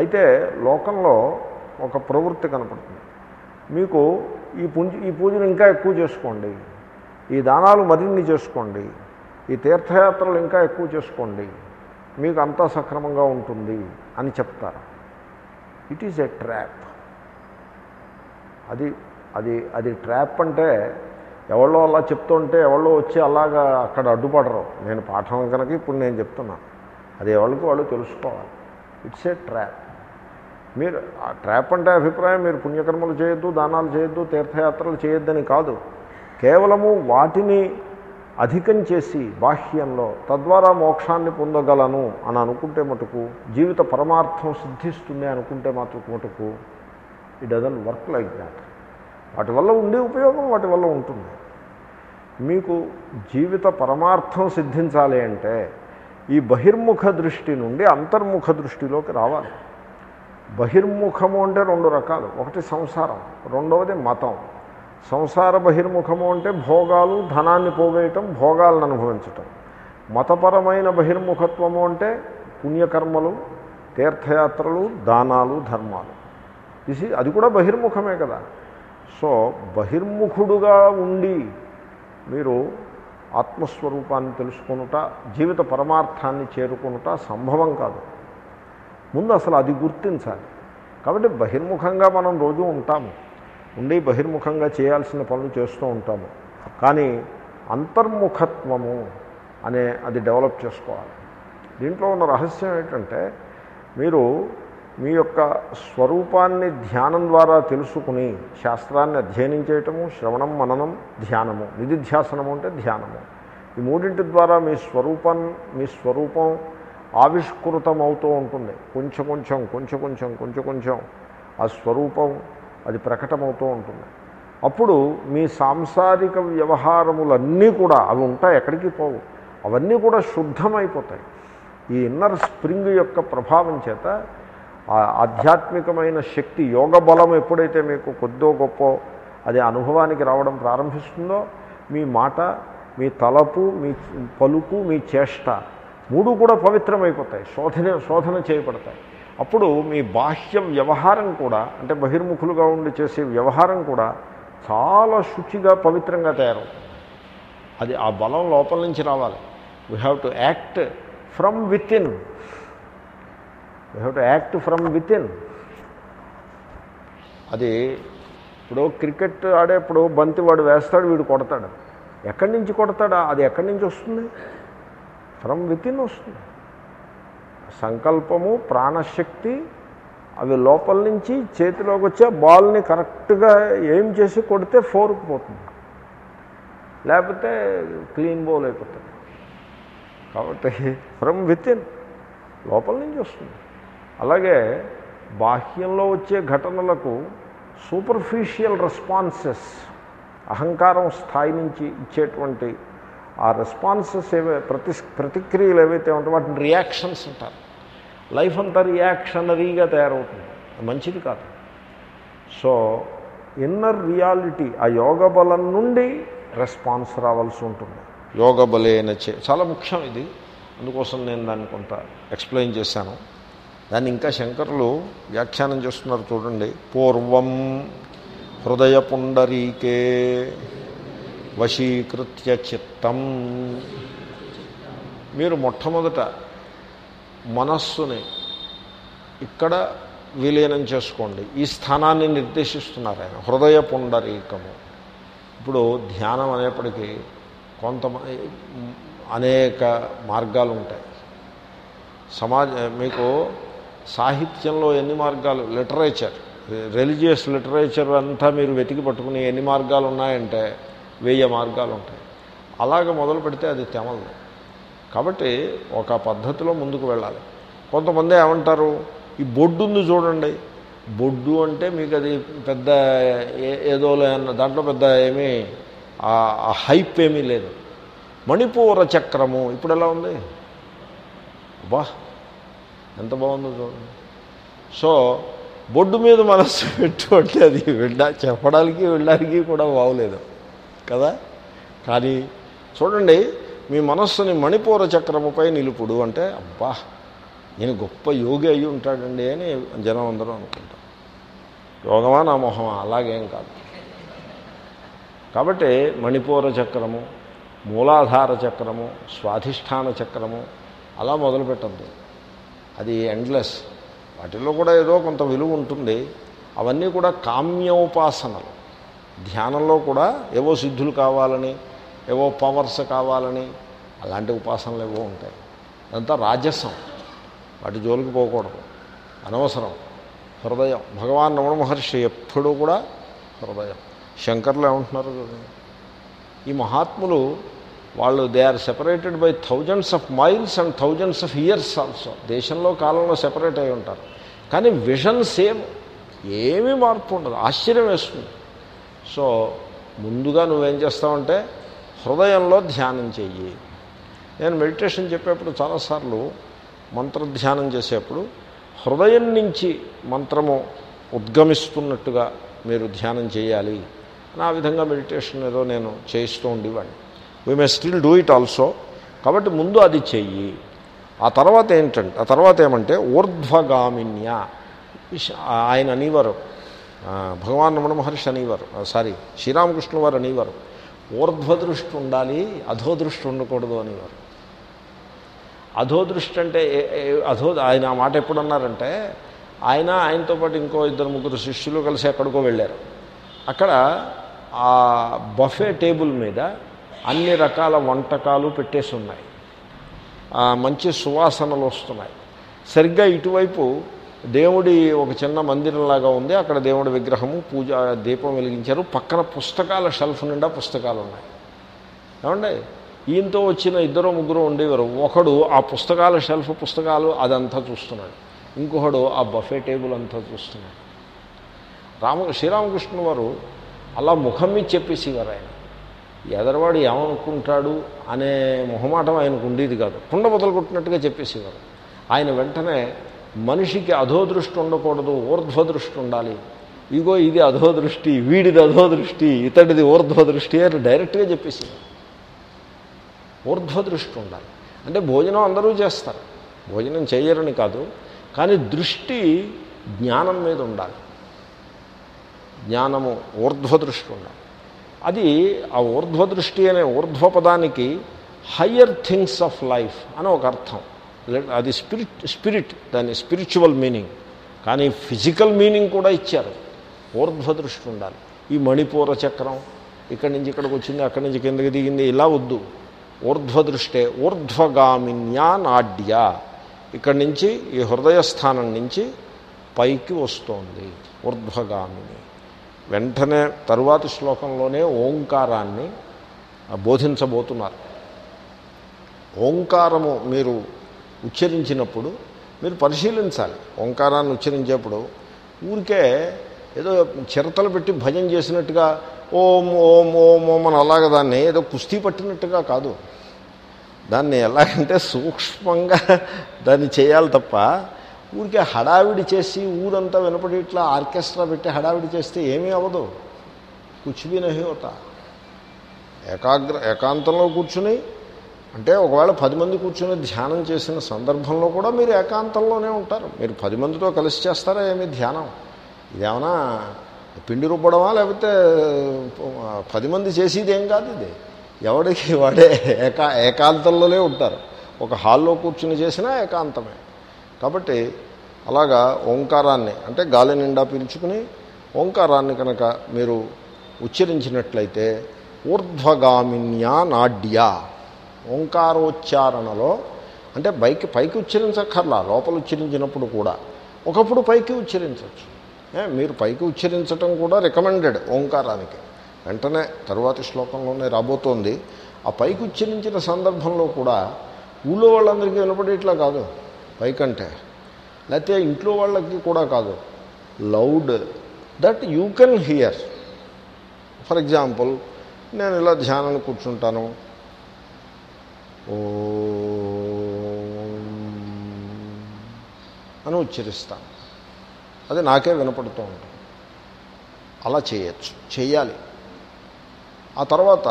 అయితే లోకంలో ఒక ప్రవృత్తి కనపడుతుంది. మీకు ఈ పూజ ఈ పూజను ఇంకా ఎక్కువ చేసుకోండి. ఈ దానాలు మరిన్ని చేసుకోండి. ఈ తీర్థయాత్రలు ఇంకా ఎక్కువ చేసుకోండి. మీకు అంతా సక్రమంగా ఉంటుంది అని చెప్తారు. ఇట్ ఈజ్ ఎ ట్రాప్ అది అది అది ట్రాప్ అంటే ఎవరో అలా చెప్తుంటే ఎవరో వచ్చి అలాగా అక్కడ అడ్డుపడరు. నేను పాఠం కనుక ఇప్పుడు నేను చెప్తున్నాను అది ఎవరికి వాళ్ళు తెలుసుకోవాలి. ఇట్స్ ఏ ట్రాప్ మీరు ఆ ట్రాప్ అంటే అభిప్రాయం మీరు పుణ్యకర్మలు చేయొద్దు దానాలు చేయొద్దు తీర్థయాత్రలు చేయొద్దని కాదు. కేవలము వాటిని అధికం చేసి బాహ్యంలో తద్వారా మోక్షాన్ని పొందగలను అని అనుకుంటే మటుకు జీవిత పరమార్థం సిద్ధిస్తుంది అనుకుంటే మాత్రం మటుకు it doesn't work like that వాటి వల్ల ఉండే ఉపయోగం వాటి వల్ల ఉంటుంది. మీకు జీవిత పరమార్థం సిద్ధించాలి అంటే ఈ బహిర్ముఖ దృష్టి నుండి అంతర్ముఖ దృష్టిలోకి రావాలి. బహిర్ముఖము అంటే రెండు రకాలు. ఒకటి సంసారం రెండవది మతం. సంసార బహిర్ముఖము అంటే భోగాలు ధనాన్ని పోగేయటం భోగాలను అనుభవించటం. మతపరమైన బహిర్ముఖత్వము అంటే పుణ్యకర్మలు తీర్థయాత్రలు దానాలు ధర్మాలు. ఇది అది కూడా బహిర్ముఖమే కదా. సో బహిర్ముఖుడుగా ఉండి మీరు ఆత్మస్వరూపాన్ని తెలుసుకొనుట జీవిత పరమార్థాన్ని చేరుకొనుట సంభవం కాదు. ముందు అసలు అది గుర్తించాలి. కాబట్టి బహిర్ముఖంగా మనం రోజు ఉంటాము. ఉండి బహిర్ముఖంగా చేయాల్సిన పనులు చేస్తూ ఉంటాము. కానీ అంతర్ముఖత్వము అనే అది డెవలప్ చేసుకోవాలి. దీంట్లో ఉన్న రహస్యం ఏంటంటే మీరు మీ యొక్క స్వరూపాన్ని ధ్యానం ద్వారా తెలుసుకుని శాస్త్రాన్ని అధ్యయనం చేయటము శ్రవణం మననం ధ్యానము నిధిధ్యాసనము అంటే ధ్యానము. ఈ మూడింటి ద్వారా మీ స్వరూపం మీ స్వరూపం ఆవిష్కృతం అవుతూ ఉంటుంది. కొంచెం కొంచెం కొంచెం కొంచెం కొంచెం కొంచెం ఆ స్వరూపం అది ప్రకటమవుతూ ఉంటుంది. అప్పుడు మీ సాంసారిక వ్యవహారములన్నీ కూడా అవి ఉంటాయి ఎక్కడికి పోవు. అవన్నీ కూడా శుద్ధమైపోతాయి. ఈ ఇన్నర్ స్ప్రింగ్ యొక్క ప్రభావం చేత ఆధ్యాత్మికమైన శక్తి యోగ బలం ఎప్పుడైతే మీకు కొద్దో గొప్ప అది అనుభవానికి రావడం ప్రారంభిస్తుందో మీ మాట మీ తలపు మీ పలుకు మీ చేష్ట మూడు కూడా పవిత్రమైపోతాయి. శోధన శోధన చేయబడతాయి. అప్పుడు మీ బాహ్య వ్యవహారం కూడా అంటే బహిర్ముఖులుగా ఉండి చేసే వ్యవహారం కూడా చాలా శుచిగా పవిత్రంగా తయారవుతుంది. అది ఆ బలం లోపల నుంచి రావాలి. We have to act from within we have to act from within అది ఇప్పుడు క్రికెట్ ఆడేప్పుడు బంతి వాడు వేస్తాడు వీడు కొడతాడు. ఎక్కడి నుంచి కొడతాడా? అది ఎక్కడి నుంచి వస్తుంది? ఫ్రమ్ వితిన్ వస్తుంది. సంకల్పము ప్రాణశక్తి అవి లోపల నుంచి చేతిలోకి వచ్చే బాల్ని కరెక్ట్గా ఏం చేసి కొడితే ఫోర్కి పోతుంది. లేకపోతే క్లీన్ బౌల్ అయిపోతుంది. కాబట్టి ఫ్రమ్ వితిన్ లోపల నుంచి వస్తుంది. అలాగే బాహ్యంలో వచ్చే ఘటనలకు సూపర్ఫిషియల్ రెస్పాన్సెస్ అహంకారం స్థాయి నుంచి ఇచ్చేటువంటి ఆ రెస్పాన్సెస్ ఏవే ప్రతి ప్రతిక్రియలు ఏవైతే ఉంటాయో వాటిని రియాక్షన్స్ అంటారు. లైఫ్ అంతా రియాక్షనరీగా తయారవుతుంది. అది మంచిది కాదు. సో ఇన్నర్ రియాలిటీ ఆ యోగ బలం నుండి రెస్పాన్స్ రావాల్సి ఉంటుంది. యోగ బలేన చే చాలా ముఖ్యం ఇది. అందుకోసం నేను దాన్ని కొంత ఎక్స్ప్లెయిన్ చేశాను. దాన్ని ఇంకా శంకరులు వ్యాఖ్యానం చేస్తున్నారు చూడండి. పూర్వం హృదయ పుండరీకే వశీకృత్య చిత్తం. మీరు మొట్టమొదట మనస్సుని ఇక్కడ విలీనం చేసుకోండి. ఈ స్థానాన్ని నిర్దేశిస్తున్నారు ఆయన. హృదయ పుండరీకము. ఇప్పుడు ధ్యానం అనేప్పటికీ కొంత అనేక మార్గాలు ఉంటాయి సమాజ మీకు సాహిత్యంలో ఎన్ని మార్గాలు? లిటరేచర్. రిలీజియస్ లిటరేచర్ అంతా మీరు వెతికి పట్టుకుని ఎన్ని మార్గాలు ఉన్నాయంటే వెయ్యి మార్గాలు ఉంటాయి. అలాగ మొదలు పెడితే అది తెమలదు కాబట్టి ఒక పద్ధతిలో ముందుకు వెళ్ళాలి. కొంతమంది ఏమంటారు? ఈ బొడ్డు ఉంది చూడండి. బొడ్డు అంటే మీకు అది పెద్ద ఏదో దాంట్లో పెద్ద ఏమీ ఆ హైప్ ఏమీ లేదు. మణిపూర చక్రము ఇప్పుడు ఎలా ఉంది? వా ఎంత బాగుందో చూడండి. సో బొడ్డు మీద మనస్సు పెట్టుకుంటే అది వెళ్ళ చెప్పడానికి వెళ్ళడానికి కూడా బాగోలేదు. కదా? కానీ చూడండి మీ మనస్సుని మణిపూర చక్రముపై నిలుపుడు అంటే అబ్బా నేను గొప్ప యోగి అయి ఉంటాడండి అని జనం అందరూ అనుకుంటాం యోగమా నా మొహమా అలాగేం కాదు. కాబట్టి మణిపూర చక్రము మూలాధార చక్రము స్వాధిష్టాన చక్రము అలా మొదలుపెట్టద్దు. అది ఎండ్లెస్ వాటిల్లో కూడా ఏదో కొంత విలువ ఉంటుంది. అవన్నీ కూడా కామ్యోపాసనలు. ధ్యానంలో కూడా ఏవో సిద్ధులు కావాలని ఏవో పవర్స్ కావాలని అలాంటి ఉపాసనలు ఏవో ఉంటాయి. అదంతా రాజస్వం వాటి జోలికి పోకూడదు. అనవసరం. హృదయం. భగవాన్ రమణ మహర్షి ఎప్పుడూ కూడా హృదయం. శంకర్లు ఏమంటున్నారు చూడండి. ఈ మహాత్ములు వాళ్ళు they are separated by thousands of miles and thousands of years also. దేశంలో కాలంలో సెపరేట్ అయి ఉంటారు. కానీ విజన్ సేమ్. ఏమీ మార్పు ఉండదు. ఆశ్చర్యం వేస్తుంది. సో ముందుగా నువ్వేం చేస్తావంటే హృదయంలో ధ్యానం చెయ్యి. నేను మెడిటేషన్ చెప్పేప్పుడు చాలాసార్లు మంత్రధ్యానం చేసేప్పుడు హృదయం నుంచి మంత్రము ఉద్గమిస్తున్నట్టుగా మీరు ధ్యానం చేయాలి. నా విధంగా మెడిటేషన్ ఏదో నేను చేయిస్తూ ఉండేవాడిని. We may still do it also కాబట్టి ముందు అది చెయ్యి. ఆ తర్వాత ఏంటంటే ఆ తర్వాత ఏమంటే ఊర్ధ్వగామిన్య. ఆయన అనేవారు భగవాన్ రమణ మహర్షి అనేవారు. సారీ శ్రీరామకృష్ణ వారు అనేవారు. ఊర్ధ్వదృష్టి ఉండాలి అధోదృష్టి ఉండకూడదు అనేవారు. అధోదృష్టి అంటే అధో ఆయన ఆ మాట ఎప్పుడు అన్నారంటే ఆయన ఆయనతో పాటు ఇంకో ఇద్దరు ముగ్గురు శిష్యులు కలిసి ఎక్కడికో వెళ్ళారు. అక్కడ ఆ బఫే టేబుల్ మీద అన్ని రకాల వంటకాలు పెట్టేసి ఉన్నాయి. మంచి సువాసనలు వస్తున్నాయి. సరిగ్గా ఇటువైపు దేవుడి ఒక చిన్న మందిరంలాగా ఉంది. అక్కడ దేవుడి విగ్రహము పూజ దీపం వెలిగించారు. పక్కన పుస్తకాల షెల్ఫ్ నిండా పుస్తకాలు ఉన్నాయి. ఏమండి? ఈయనతో వచ్చిన ఇద్దరు ముగ్గురు ఉండేవారు. ఒకడు ఆ పుస్తకాల షెల్ఫ్ పుస్తకాలు అదంతా చూస్తున్నాడు. ఇంకొకడు ఆ బఫే టేబుల్ అంతా చూస్తున్నాడు. రామ శ్రీరామకృష్ణ వారు అలా ముఖం మీద చెప్పేసేవారు ఆయన. ఎదరవాడు ఏమనుకుంటాడు అనే మొహమాటం ఆయనకు ఉండేది కాదు. కుండ బదులు కొట్టినట్టుగా చెప్పేసేవారు. ఆయన వెంటనే మనిషికి అధోదృష్టి ఉండకూడదు ఊర్ధ్వదృష్టి ఉండాలి. ఇగో ఇది అధోదృష్టి వీడిది అధోదృష్టి ఇతడిది ఊర్ధ్వదృష్టి అని డైరెక్ట్గా చెప్పేసేవారు ఊర్ధ్వదృష్టి ఉండాలి. అంటే భోజనం అందరూ చేస్తారు. భోజనం చేయరని కాదు కానీ దృష్టి జ్ఞానం మీద ఉండాలి. జ్ఞానము ఊర్ధ్వదృష్టి ఉండాలి. అది ఆ ఊర్ధ్వదృష్టి అనే ఊర్ధ్వపదానికి హయ్యర్ థింగ్స్ ఆఫ్ లైఫ్ అని ఒక అర్థం. అది స్పిరిట్ స్పిరిట్ దాని స్పిరిచువల్ మీనింగ్. కానీ ఫిజికల్ మీనింగ్ కూడా ఇచ్చారు. ఊర్ధ్వదృష్టి ఉండాలి. ఈ మణిపూర చక్రం ఇక్కడి నుంచి ఇక్కడికి వచ్చింది అక్కడి నుంచి కిందకి దిగింది ఇలా వద్దు. ఊర్ధ్వదృష్టే ఊర్ధ్వగామిన్యా నాడ్య ఇక్కడి నుంచి ఈ హృదయస్థానం నుంచి పైకి వస్తోంది ఊర్ధ్వగామిని వెంటనే తరువాతి శ్లోకంలోనే ఓంకారాన్ని బోధించబోతున్నారు. ఓంకారము మీరు ఉచ్చరించినప్పుడు మీరు పరిశీలించాలి. ఓంకారాన్ని ఉచ్చరించేప్పుడు ఊరికే ఏదో చిరతలు పెట్టి భజన చేసినట్టుగా ఓం ఓం ఓం ఓం అని అలాగ దాన్ని ఏదో కుస్తీ పట్టినట్టుగా కాదు. దాన్ని ఎలాగంటే సూక్ష్మంగా దాన్ని చేయాలి తప్ప ఊరికే హడావిడి చేసి ఊరంతా వినపడి ఇట్లా ఆర్కెస్ట్రా పెట్టి హడావిడి చేస్తే ఏమీ అవ్వదు. కుచ్చిబీ నహి అవుతా. ఏకాగ్ర ఏకాంతంలో కూర్చుని అంటే ఒకవేళ పది మంది కూర్చుని ధ్యానం చేసిన సందర్భంలో కూడా మీరు ఏకాంతంలోనే ఉంటారు. మీరు పది మందితో కలిసి చేస్తారా ఏమి ధ్యానం? ఇదేమన్నా పిండి రుబ్బడమా లేకపోతే పది మంది చేసేది ఏం కాదు ఇది. ఎవడికి వాడే ఏకా ఏకాంతంలోనే ఉంటారు. ఒక హాల్లో కూర్చుని చేసినా ఏకాంతమే. కాబట్టి అలాగా ఓంకారాన్ని అంటే గాలి నిండా పీల్చుకుని ఓంకారాన్ని కనుక మీరు ఉచ్చరించినట్లయితే ఊర్ధ్వగామిన్యా నాడ్య ఓంకారోచ్చారణలో అంటే పైకి పైకి ఉచ్చరించక్కర్లా లోపల ఉచ్చరించినప్పుడు కూడా. ఒకప్పుడు పైకి ఉచ్చరించవచ్చు. మీరు పైకి ఉచ్చరించటం కూడా రికమెండెడ్ ఓంకారానికి. వెంటనే తరువాతి శ్లోకంలోనే రాబోతోంది. ఆ పైకి ఉచ్చరించిన సందర్భంలో కూడా ఊళ్ళో వాళ్ళందరికీ వినపడేట్లా కాదు. పైకంటే. లేకపోతే ఇంట్లో వాళ్ళకి కూడా కాదు. Loud that you can hear. For example నేను ఇలా ధ్యానాన్ని కూర్చుంటాను. అని ఉచ్చరిస్తాను అది నాకే వినపడుతూ ఉంటుంది. అలా చేయొచ్చు. చేయాలి ఆ తర్వాత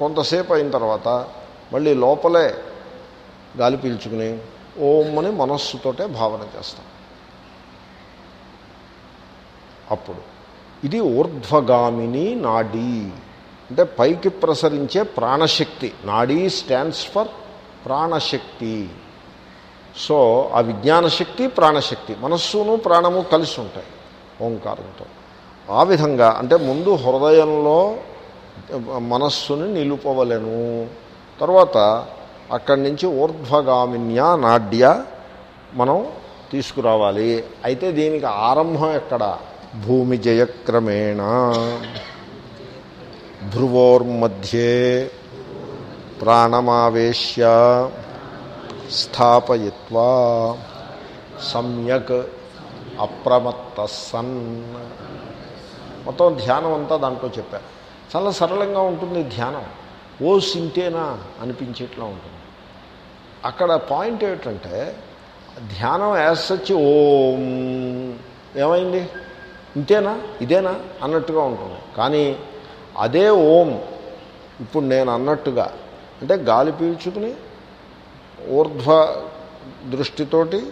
కొంతసేపు అయిన తర్వాత మళ్ళీ లోపలే గాలి పీల్చుకుని ఓం అని మనస్సుతోటే భావన చేస్తాం. అప్పుడు ఇది ఊర్ధ్వగామిని నాడీ. అంటే పైకి ప్రసరించే ప్రాణశక్తి. నాడీ స్టాండ్స్ ఫర్ ప్రాణశక్తి. సో ఆ విజ్ఞాన శక్తి ప్రాణశక్తి. మనస్సును ప్రాణము కలిసి ఉంటాయి ఓంకారంతో. ఆ విధంగా అంటే ముందు హృదయంలో మనస్సుని నిలుపవలను. తర్వాత అక్కడి నుంచి ఊర్ధ్వగామిన్య నాడ్య మనం తీసుకురావాలి. అయితే దీనికి ఆరంభం ఎక్కడ? భూమి జయక్రమేణ. భ్రువోర్మధ్యే ప్రాణమావేశ్య స్థాపయిత్వా సమ్యక్ అప్రమత్త సన్ మొత్తం ధ్యానం అంతా దాంట్లో చెప్పారు చాలా సరళంగా ఉంటుంది ధ్యానం. ఓ సింతేనా అనిపించేట్లా ఉంటుంది. అక్కడ పాయింట్ ఏమిటంటే ధ్యానం యాజ్ సచ్ ఓం ఏమైంది? ఇంతేనా? ఇదేనా? అన్నట్టుగా ఉంటుంది. కానీ అదే ఓం. ఇప్పుడు నేను అన్నట్టుగా అంటే గాలి పీల్చుకుని ఊర్ధ్వ దృష్టితోటి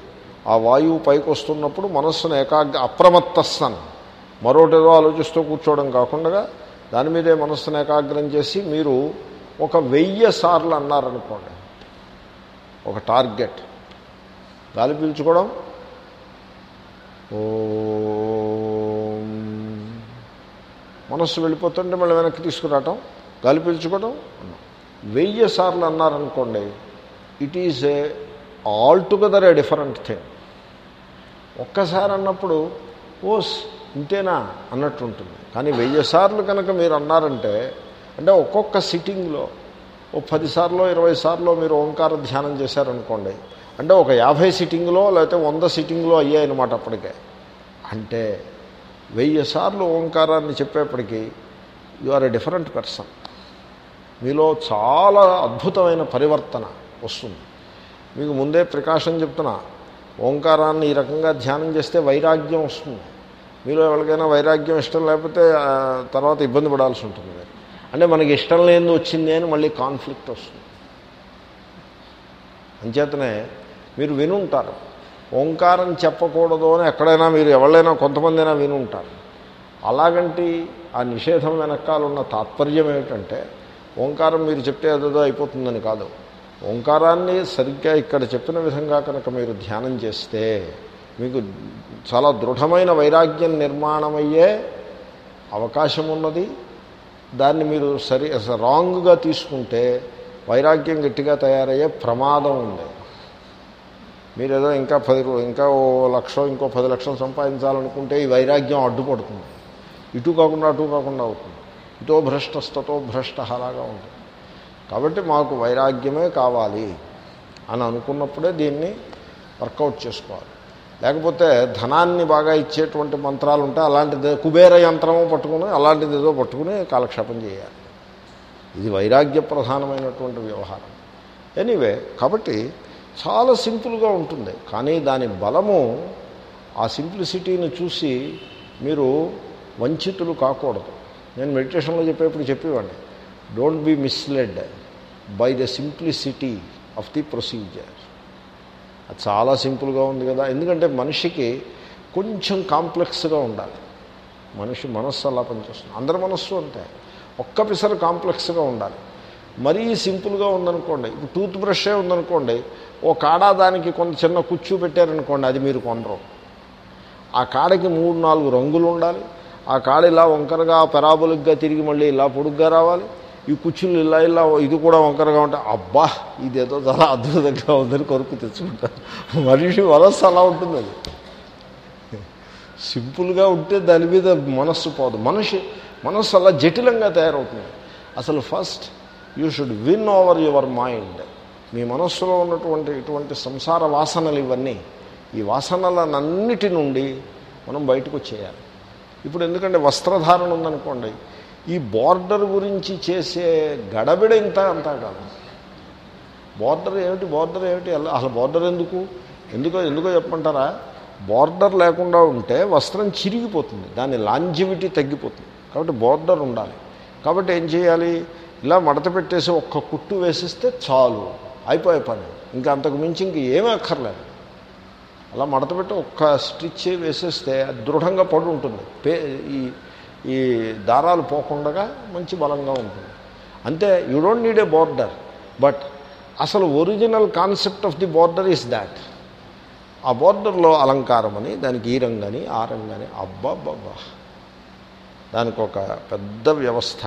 ఆ వాయువు పైకి వస్తున్నప్పుడు మనస్సును ఏకాగ్ర అప్రమత్తస్సన్. మరోటేదో ఆలోచిస్తూ కూర్చోవడం కాకుండా దాని మీదే మనస్సును ఏకాగ్రం చేసి మీరు ఒక వెయ్యి సార్లు అన్నారనుకోండి. ఒక టార్గెట్. గాలి పీల్చుకోవడం ఓ మనస్సు వెళ్ళిపోతుంటే మళ్ళీ వెనక్కి తీసుకురావటం గాలి పీల్చుకోవడం వెయ్యి సార్లు అన్నారనుకోండి it is a altogether a different thing ఒక్కసారి అన్నప్పుడు ఓస్ ఇంతేనా? అన్నట్టు ఉంటుంది. కానీ వెయ్యి సార్లు కనుక మీరు అన్నారంటే అంటే ఒక్కొక్క సిట్టింగ్లో ఓ పదిసార్లు ఇరవై సార్లు మీరు ఓంకార ధ్యానం చేశారనుకోండి అంటే ఒక యాభై సిట్టింగ్లో లేకపోతే వంద సిట్టింగ్లో అయ్యాయన్నమాట అప్పటికే. అంటే వెయ్యి సార్లు ఓంకారాన్ని చెప్పేప్పటికీ you are a different person. మీలో చాలా అద్భుతమైన పరివర్తన వస్తుంది. మీకు ముందే ప్రికాషన్ చెప్తున్నా ఓంకారాన్ని ఈ రకంగా ధ్యానం చేస్తే వైరాగ్యం వస్తుంది. మీలో ఎవరికైనా వైరాగ్యం ఇష్టం లేకపోతే తర్వాత ఇబ్బంది పడాల్సి ఉంటుంది అంటే మనకి ఇష్టం లేనిది వచ్చింది అని మళ్ళీ కాన్ఫ్లిక్ట్ వస్తుంది. అంచేతనే మీరు వినుంటారు. ఓంకారం చెప్పకూడదు అని ఎక్కడైనా మీరు ఎవరైనా కొంతమందైనా వినుంటారు. అలాగంటి ఆ నిషేధం వెనకాల ఉన్న తాత్పర్యం ఏమిటంటే ఓంకారం మీరు చెప్తే అదేదో అయిపోతుందని కాదు. ఓంకారాన్ని సరిగ్గా ఇక్కడ చెప్పిన విధంగా కనుక మీరు ధ్యానం చేస్తే మీకు చాలా దృఢమైన వైరాగ్యం నిర్మాణమయ్యే అవకాశం ఉన్నది. దాన్ని మీరు సరి రాంగ్గా తీసుకుంటే వైరాగ్యం గట్టిగా తయారయ్యే ప్రమాదం ఉంది. మీరు ఏదో ఇంకా పది ఇంకా ఓ లక్ష ఇంకో పది లక్షలు సంపాదించాలనుకుంటే ఈ వైరాగ్యం అడ్డుపడుతుంది. ఇటు కాకుండా అటు కాకుండా అవుతుంది. ఇటో భ్రష్టస్తతో భ్రష్ట అలాగా ఉంటుంది. కాబట్టి మాకు వైరాగ్యమే కావాలి అని అనుకున్నప్పుడే దీన్ని వర్కౌట్ చేసుకోవాలి. లేకపోతే ధనాన్ని బాగా ఇచ్చేటువంటి మంత్రాలు ఉంటే అలాంటిది కుబేర యంత్రము పట్టుకుని అలాంటిది ఏదో పట్టుకుని కాలక్షేపం చేయాలి. ఇది వైరాగ్య ప్రధానమైనటువంటి వ్యవహారం. ఎనీవే కాబట్టి చాలా సింపుల్గా ఉంటుంది. కానీ దాని బలము ఆ సింప్లిసిటీని చూసి మీరు వంచితులు కాకూడదు. నేను మెడిటేషన్లో చెప్పేప్పుడు చెప్పేవాడిని. Don't be misled by the simplicity of the procedure అది చాలా సింపుల్గా ఉంది కదా. ఎందుకంటే మనిషికి కొంచెం కాంప్లెక్స్గా ఉండాలి. మనిషి మనస్సు అలా పనిచేస్తుంది. అందరి మనస్సు అంతే. ఒక్క పిసరు కాంప్లెక్స్గా ఉండాలి. మరీ సింపుల్గా ఉందనుకోండి ఇప్పుడు టూత్ బ్రషే ఉందనుకోండి ఓ కాడ దానికి కొంత చిన్న కుచ్చు పెట్టారనుకోండి అది మీరు కొనరు. ఆ కాడకి మూడు నాలుగు రంగులు ఉండాలి. ఆ కాడ ఇలా వంకరగా పెరాబులిక్గా తిరిగి మళ్ళీ ఇలా పొడుగ్గా రావాలి. ఈ కుచ్చులు ఇలా ఇలా ఇది కూడా వంకరగా ఉంటే అబ్బా ఇదేదో చాలా అద్భుతంగా ఉందని కొరకు తెచ్చుకుంటారు. మనిషి మనస్సు అలా ఉంటుంది అది. సింపుల్గా ఉంటే దాని మీద మనస్సు పోదు. మనిషి మనస్సు అలా జటిలంగా తయారవుతుంది. అసలు first you should win over your mind. మీ మనస్సులో ఉన్నటువంటి ఇటువంటి సంసార వాసనలు ఇవన్నీ ఈ వాసనలనన్నిటి నుండి మనం బయటకు వచ్చేయాలి. ఇప్పుడు ఎందుకంటే వస్త్రధారణ ఉందనుకోండి ఈ బార్డర్ గురించి చేసే గడబిడ ఇంత అంతా కాదు. బార్డర్ ఏమిటి బార్డర్ ఏమిటి అసలు బార్డర్ ఎందుకు? ఎందుకో ఎందుకో చెప్పమంటారా? బార్డర్ లేకుండా ఉంటే వస్త్రం చిరిగిపోతుంది దాని లాంజివిటీ తగ్గిపోతుంది. కాబట్టి బార్డర్ ఉండాలి. కాబట్టి ఏం చేయాలి? ఇలా మడత పెట్టేసి ఒక్క కుట్టు వేసిస్తే చాలు. అయిపోయే పని. ఇంకా అంతకు మించి ఇంక ఏమీ అక్కర్లేదు. అలా మడత పెట్టి ఒక్క స్టిచ్ వేసేస్తే అది దృఢంగా పడి ఉంటుంది. పే ఈ ఈ దారాలు పోకుండా మంచి బలంగా ఉంటుంది. అంతే you don't need a border but అసలు original concept of the border is that ఆ బోర్డర్లో అలంకారం అని దానికి ఈ రంగని ఆ రంగని అబ్బాబ్బాబ్బా. దానికి ఒక పెద్ద వ్యవస్థ.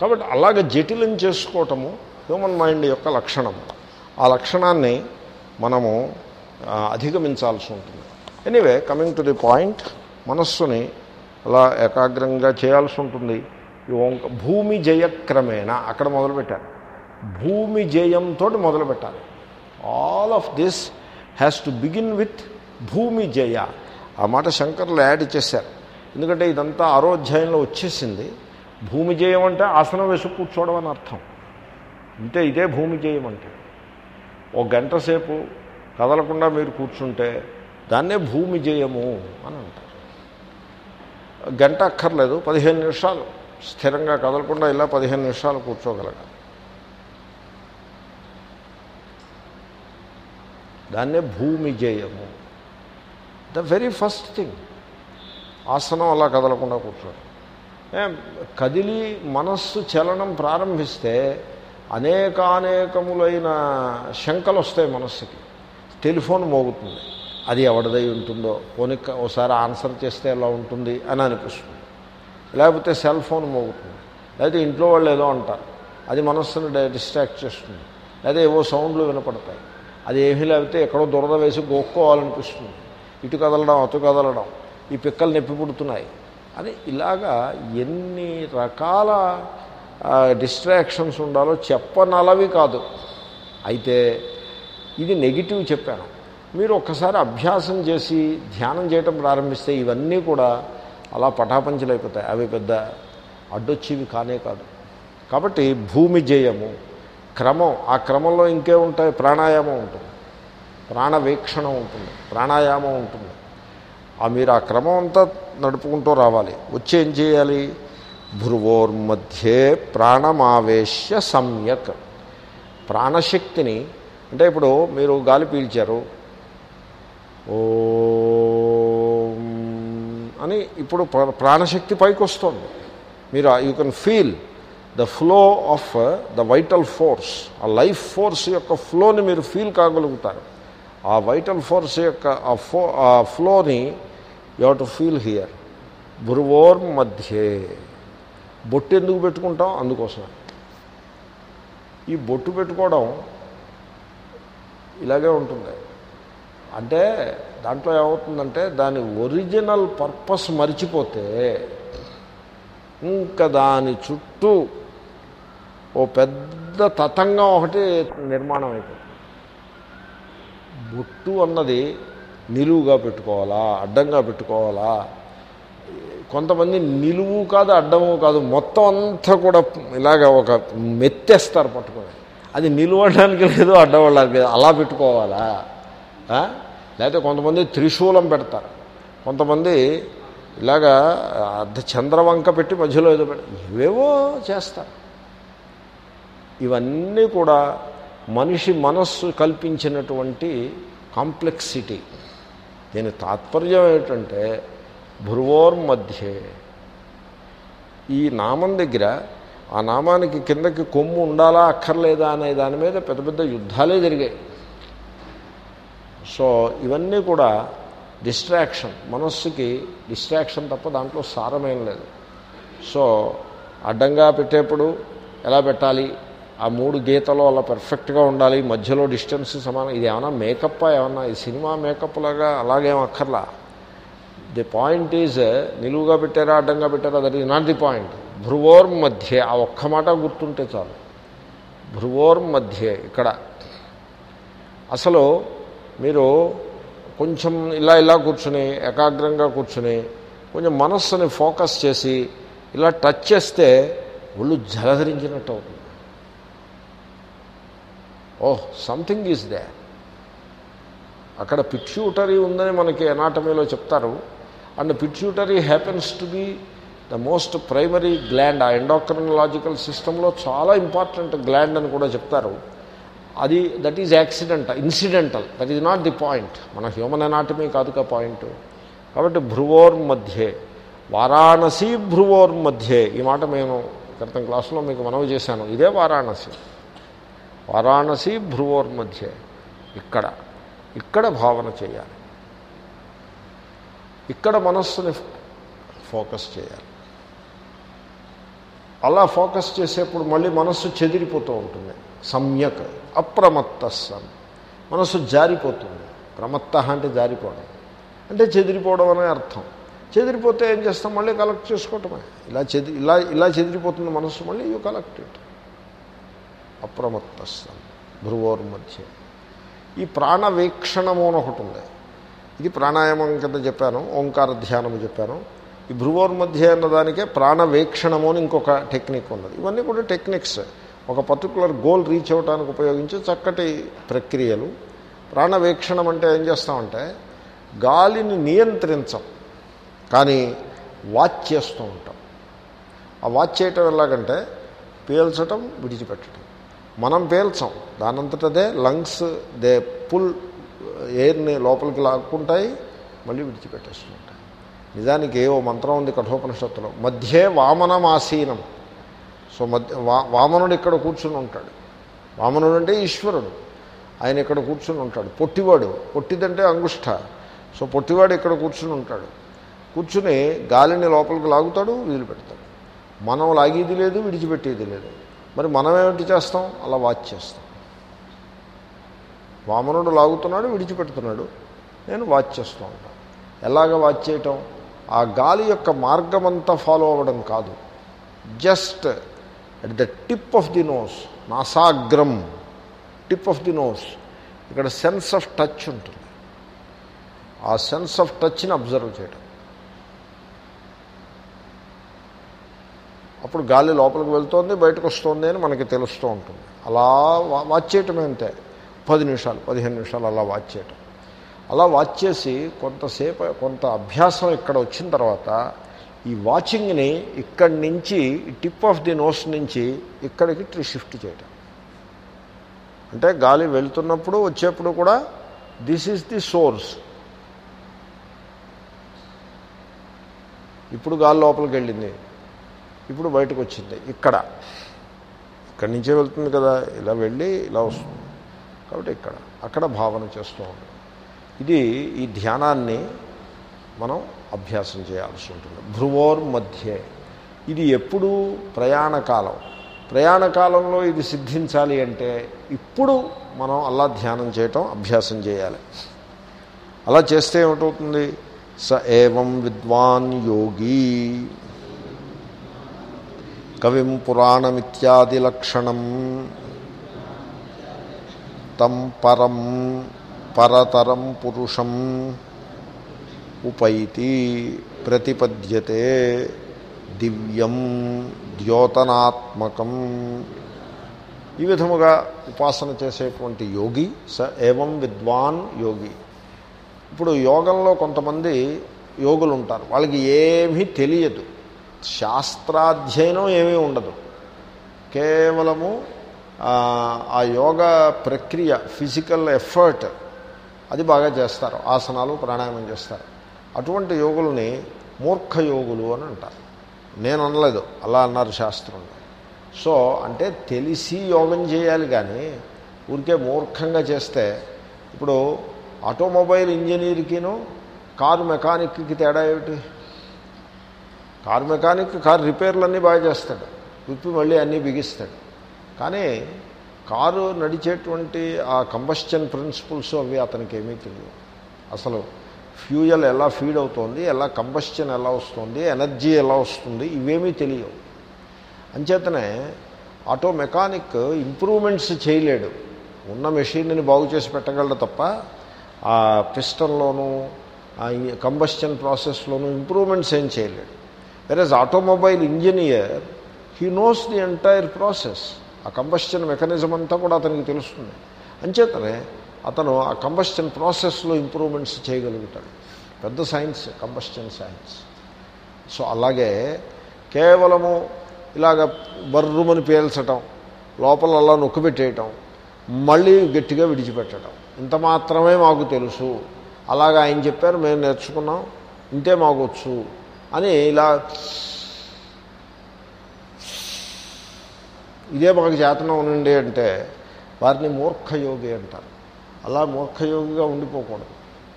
కాబట్టి అలాగ జటిలం చేసుకోవటము హ్యూమన్ మైండ్ యొక్క లక్షణము. ఆ లక్షణాన్ని మనము అధిగమించాల్సి ఉంటుంది. Anyway coming to the point మనస్సుని అలా ఏకాగ్రంగా చేయాల్సి ఉంటుంది. ఈ ఓంక భూమి జయక్రమేణ అక్కడ మొదలుపెట్టారు. భూమి జయంతో మొదలుపెట్టాలి. All of this has to begin with భూమి జయ. ఆ మాట శంకర్లు యాడ్ చేశారు. ఎందుకంటే ఇదంతా ఆరోధ్యాయంలో వచ్చేసింది. భూమి జయం అంటే ఆసనం వేసి కూర్చోవడం అని అర్థం. అంటే ఇదే భూమి జయం అంటే. ఒక గంట సేపు కదలకుండా మీరు కూర్చుంటే దాన్నే భూమి జయము అని అంటారు. గంట అక్కర్లేదు పదిహేను నిమిషాలు. స్థిరంగా కదలకుండా ఇలా పదిహేను నిమిషాలు కూర్చోగలగాలి. దాన్నే భూమి జయము. The very first thing. ఆసనం అలా కదలకుండా కూర్చోడం. కదిలి మనస్సు చలనం ప్రారంభిస్తే అనేకానేకములైన శంకలు వస్తాయి మనస్సుకి. టెలిఫోన్ మోగుతుంది. అది ఎవరిదై ఉంటుందో పోనీ ఒకసారి ఆన్సర్ చేస్తే ఎలా ఉంటుంది అని అనిపిస్తుంది. లేకపోతే సెల్ ఫోన్ మోగుతుంది. లేకపోతే ఇంట్లో వాళ్ళు ఏదో అంటారు. అది మనస్సును డిస్ట్రాక్ట్ చేస్తుంది. లేదా ఏవో సౌండ్లు వినపడతాయి. అది ఏమీ లేకపోతే ఎక్కడో దురద వేసి గోక్కోవాలనిపిస్తుంది. ఇటు కదలడం అటు కదలడం ఈ పిక్కలు నొప్పి పుడుతున్నాయి. అని ఇలాగా ఎన్ని రకాల డిస్ట్రాక్షన్స్ ఉండాలో చెప్పనలవి కాదు. అయితే ఇది నెగిటివ్ చెప్పాను. మీరు ఒక్కసారి అభ్యాసం చేసి ధ్యానం చేయటం ప్రారంభిస్తే ఇవన్నీ కూడా అలా పటాపంచలైపోతాయి. అవి పెద్ద అడ్డొచ్చేవి కానే కాదు. కాబట్టి భూమి జయము క్రమం ఆ క్రమంలో ఇంకే ఉంటాయి ప్రాణాయామం ఉంటుంది. ప్రాణవీక్షణం ఉంటుంది ప్రాణాయామం ఉంటుంది. ఆ మీరు ఆ క్రమం అంతా నడుపుకుంటూ రావాలి. వచ్చి ఏం చేయాలి? భ్రువోర్మధ్యే ప్రాణమావేశ్య సమ్యక్. ప్రాణశక్తిని అంటే ఇప్పుడు మీరు గాలి పీల్చారు. ఓ అని ఇప్పుడు ప్రాణశక్తి పైకి వస్తుంది మీరు you can feel the flow of the vital force ఆ లైఫ్ ఫోర్స్ యొక్క ఫ్లోని మీరు ఫీల్ కాగలుగుతారు. ఆ వైటల్ ఫోర్స్ యొక్క ఆ ఫో ఆ ఫ్లోని యూ టు ఫీల్ హియర్ భురువోర్ మధ్యే బొట్టు ఎందుకు పెట్టుకుంటాం? అందుకోసం ఈ బొట్టు పెట్టుకోవడం ఇలాగే ఉంటుంది. అంటే దాంట్లో ఏమవుతుందంటే దాని ఒరిజినల్ పర్పస్ మర్చిపోతే ఇంకా దాని చుట్టూ ఓ పెద్ద తతంగం ఒకటి నిర్మాణం అయిపోతుంది. బొట్టు అన్నది నిలువుగా పెట్టుకోవాలా అడ్డంగా పెట్టుకోవాలా? కొంతమంది నిలువు కాదు అడ్డము కాదు మొత్తం అంతా కూడా ఇలాగ ఒక మెత్తేస్తారు పట్టుకొని. అది నిలువడానికి లేదు అడ్డవడానికి లేదు అలా పెట్టుకోవాలా? లేకపోతే కొంతమంది త్రిశూలం పెడతారు. కొంతమంది ఇలాగా అర్ధ చంద్రవంక పెట్టి మధ్యలో ఏదో పెడతారు ఇవేవో చేస్తారు. ఇవన్నీ కూడా మనిషి మనస్సు కల్పించినటువంటి కాంప్లెక్సిటీ. దీని తాత్పర్యం ఏంటంటే భ్రువోర్మధ్యే. ఈ నామం దగ్గర ఆ నామానికి కిందకి కొమ్ము ఉండాలా అక్కర్లేదా అనే దాని మీద పెద్ద పెద్ద యుద్ధాలే జరిగాయి. సో ఇవన్నీ కూడా డిస్ట్రాక్షన్. మనస్సుకి డిస్ట్రాక్షన్ తప్ప దాంట్లో సారమేం లేదు. సో అడ్డంగా పెట్టేప్పుడు ఎలా పెట్టాలి? ఆ మూడు గీతలు అలా పర్ఫెక్ట్గా ఉండాలి. మధ్యలో డిస్టెన్స్ సమానం. ఇది ఏమన్నా మేకప్ ఏమన్నా ఈ సినిమా మేకప్ లాగా అలాగేం అక్కర్లా? ది పాయింట్ ఈజ్ నిలువుగా పెట్టారా అడ్డంగా పెట్టారా that is not the point భ్రువోర్ మధ్య ఆ ఒక్క మాట గుర్తుంటే చాలు. భ్రువోర్ మధ్య ఇక్కడ. అసలు మీరు కొంచెం ఇలా ఇలా కూర్చుని ఏకాగ్రంగా కూర్చుని కొంచెం మనస్సుని ఫోకస్ చేసి ఇలా టచ్ చేస్తే ఒళ్ళు జలధరించినట్టు అవుతుంది. ఓహ్ సంథింగ్ ఈజ్ దే అక్కడ పిట్యూటరీ ఉందని మనకి ఎనాటమీలో చెప్తారు. And pituitary happens to be the most primary gland ఆ ఎండోక్రనలాజికల్ సిస్టంలో చాలా ఇంపార్టెంట్ గ్లాండ్ అని కూడా చెప్తారు. అది that is accident incidental that is not the point మన హ్యూమన్ ఎనాటమీ కాదుగా పాయింట్ కాబట్టి భ్రువోర్మధ్యే వారాణసి భ్రువోర్మధ్యే. ఈ మాట నేను క్రితం క్లాసులో మీకు మనవి చేశాను. ఇదే వారాణసి. వారాణసి భ్రువోర్మధ్యే. ఇక్కడ ఇక్కడ భావన చేయాలి. ఇక్కడ మనస్సుని ఫోకస్ చేయాలి. అలా ఫోకస్ చేసేప్పుడు మళ్ళీ మనస్సు చెదిరిపోతూ ఉంటుంది. సమ్యక్ అప్రమత్త సన్ మనస్సు జారిపోతుంది. ప్రమత్త అంటే జారిపోవడం. అంటే చెదిరిపోవడం అనే అర్థం. చెదిరిపోతే ఏం చేస్తాం? మళ్ళీ కలెక్ట్ చేసుకోవటమే. ఇలా చెది ఇలా ఇలా చెదిరిపోతుంది మనస్సు మళ్ళీ యూ కలెక్ట్ ఇట్ అప్రమత్త సన్ భ్రువోర్ మధ్య ఈ ప్రాణవీక్షణము అని ఒకటి ఉంది. ఇది ప్రాణాయామం కింద చెప్పాను ఓంకార ధ్యానము చెప్పాను. ఈ భ్రువోర్మధ్య అన్నదానికే ప్రాణవేక్షణము అని ఇంకొక టెక్నిక్ ఉన్నది. ఇవన్నీ కూడా టెక్నిక్స్. ఒక పర్టికులర్ గోల్ రీచ్ అవ్వడానికి ఉపయోగించే చక్కటి ప్రక్రియలు. ప్రాణవేక్షణం అంటే ఏం చేస్తామంటే గాలిని నియంత్రించం కానీ వాచ్ చేస్తూ ఉంటాం. ఆ వాచ్ చేయటం ఎలాగంటే పీల్చటం విడిచిపెట్టడం మనం పీల్చం దానంతటదే లంగ్స్ దే పుల్ ఎయిర్ని లోపలికి లాక్కుంటాయి మళ్ళీ విడిచిపెట్టేస్తుంటాయి. నిజానికి ఓ మంత్రం ఉంది కఠోపనిషత్తులో మధ్యే వామనమాసీనం. సో మధ్య వా వామనుడు ఇక్కడ కూర్చుని ఉంటాడు. వామనుడు అంటే ఈశ్వరుడు. ఆయన ఇక్కడ కూర్చుని ఉంటాడు. పొట్టివాడు పొట్టిదంటే అంగుష్ట. సో పొట్టివాడు ఇక్కడ కూర్చుని ఉంటాడు. కూర్చుని గాలిని లోపలికి లాగుతాడు వదిలిపెడతాడు. మనం లాగేది లేదు విడిచిపెట్టేది లేదు. మరి మనం ఏమిటి చేస్తాం? అలా వాచ్ చేస్తాం. వామనుడు లాగుతున్నాడు విడిచిపెడుతున్నాడు. నేను వాచ్ చేస్తూ ఉంటాను ఎలాగ వాచ్ చేయటం? ఆ గాలి యొక్క మార్గమంతా ఫాలో అవ్వడం కాదు. Just at the tip of the nose నాసాగ్రం tip of the nose ఇక్కడ సెన్స్ ఆఫ్ టచ్ ఉంటుంది. ఆ సెన్స్ ఆఫ్ టచ్ని అబ్జర్వ్ చేయడం అప్పుడు గాలి లోపలికి వెళ్తోంది బయటకు వస్తుంది అని మనకి తెలుస్తూ ఉంటుంది. అలా వాచ్ చేయటమే అంతే. పది నిమిషాలు పదిహేను నిమిషాలు అలా వాచ్ చేయటం. అలా వాచ్ చేసి కొంతసేపు కొంత అభ్యాసం ఇక్కడ వచ్చిన తర్వాత ఈ వాచింగ్ని ఇక్కడి నుంచి టిప్ ఆఫ్ ది నోస్ నుంచి ఇక్కడికి ట్రీ షిఫ్ట్ చేయటం. అంటే గాలి వెళ్తున్నప్పుడు వచ్చేప్పుడు కూడా దిస్ ఈజ్ ది సోర్స్. ఇప్పుడు గాలి లోపలికి వెళ్ళింది. ఇప్పుడు బయటకు వచ్చింది. ఇక్కడ. ఇక్కడి నుంచే వెళ్తుంది కదా. ఇలా వెళ్ళి ఇలా వస్తుంది. కాబట్టి ఇక్కడ అక్కడ భావన చేస్తూ ఉంది. ఇది ఈ ధ్యానాన్ని మనం అభ్యాసం చేయాల్సి ఉంటుంది. భ్రువోర్ మధ్యే. ఇది ఎప్పుడు ప్రయాణకాలం. ప్రయాణకాలంలో ఇది సిద్ధించాలి అంటే ఇప్పుడు మనం అలా ధ్యానం చేయటం అభ్యాసం చేయాలి. అలా చేస్తే ఏమిటవుతుంది? స ఏవం విద్వాన్ యోగి. కవిం పురాణమిత్యాది లక్షణం. తం పరం పరతరం పురుషం ఉపైతి ప్రతిపద్యతే దివ్యం ద్యోతనాత్మకం. ఈ విధముగా ఉపాసన చేసేటువంటి యోగి స ఏవం విద్వాన్ యోగి. ఇప్పుడు యోగంలో కొంతమంది యోగులు ఉంటారు వాళ్ళకి ఏమీ తెలియదు. శాస్త్రాధ్యయనం ఏమీ ఉండదు. కేవలము ఆ యోగ ప్రక్రియ ఫిజికల్ ఎఫర్ట్ అది బాగా చేస్తారు. ఆసనాలు ప్రాణాయామం చేస్తారు. అటువంటి యోగుల్ని మూర్ఖ యోగులు అని అంటారు. నేను అనలేదు. అలా అన్నారు శాస్త్రంలో. సో అంటే తెలిసి యోగం చేయాలి కానీ ఊరికే మూర్ఖంగా చేస్తే ఇప్పుడు ఆటోమొబైల్ ఇంజనీర్కిను కారు మెకానిక్కి తేడా ఏమిటి? కారు మెకానిక్ కారు రిపేర్లన్నీ బాగా చేస్తాడు. విప్పి మళ్ళీ అన్నీ బిగిస్తాడు. కానీ కారు నడిచేటువంటి ఆ కంబస్షన్ ప్రిన్సిపల్స్ అవి అతనికి ఏమీ తెలియదు అసలు ఫ్యూయల్ ఎలా ఫీడ్ అవుతుంది ఎలా కంబస్షన్ ఎలా వస్తుంది ఎనర్జీ ఎలా వస్తుంది ఇవేమీ తెలియవు. అంచేతనే ఆటో మెకానిక్ ఇంప్రూవ్మెంట్స్ చేయలేడు. ఉన్న మెషిన్ని బాగు చేసి పెట్టగలడు తప్ప ఆ పిస్టన్లోనూ ఆ కంబస్షన్ ప్రాసెస్లోనూ ఇంప్రూవ్మెంట్స్ ఏం చేయలేడు. Whereas automobile engineer he knows the entire process ఆ కంబస్షన్ మెకానిజం అంతా కూడా అతనికి తెలుస్తుంది. అంచేతనే అతను ఆ కంబస్షన్ ప్రాసెస్లో ఇంప్రూవ్మెంట్స్ చేయగలుగుతాడు. పెద్ద సైన్స్ కంబస్షన్ సైన్స్ సో అలాగే కేవలము ఇలాగ బర్రుమని పేల్చటం లోపల అలా నొక్కిపెట్టేయటం మళ్ళీ గట్టిగా విడిచిపెట్టడం ఇంత మాత్రమే మాకు తెలుసు. అలాగా ఆయన చెప్పారు మేము నేర్చుకున్నాం ఇంతే మాకు వచ్చు అని ఇలా ఇదే మాకు చేతనం ఉండండి అంటే వారిని మూర్ఖయోగి అంటారు. అలా మూర్ఖయోగిగా ఉండిపోకూడదు.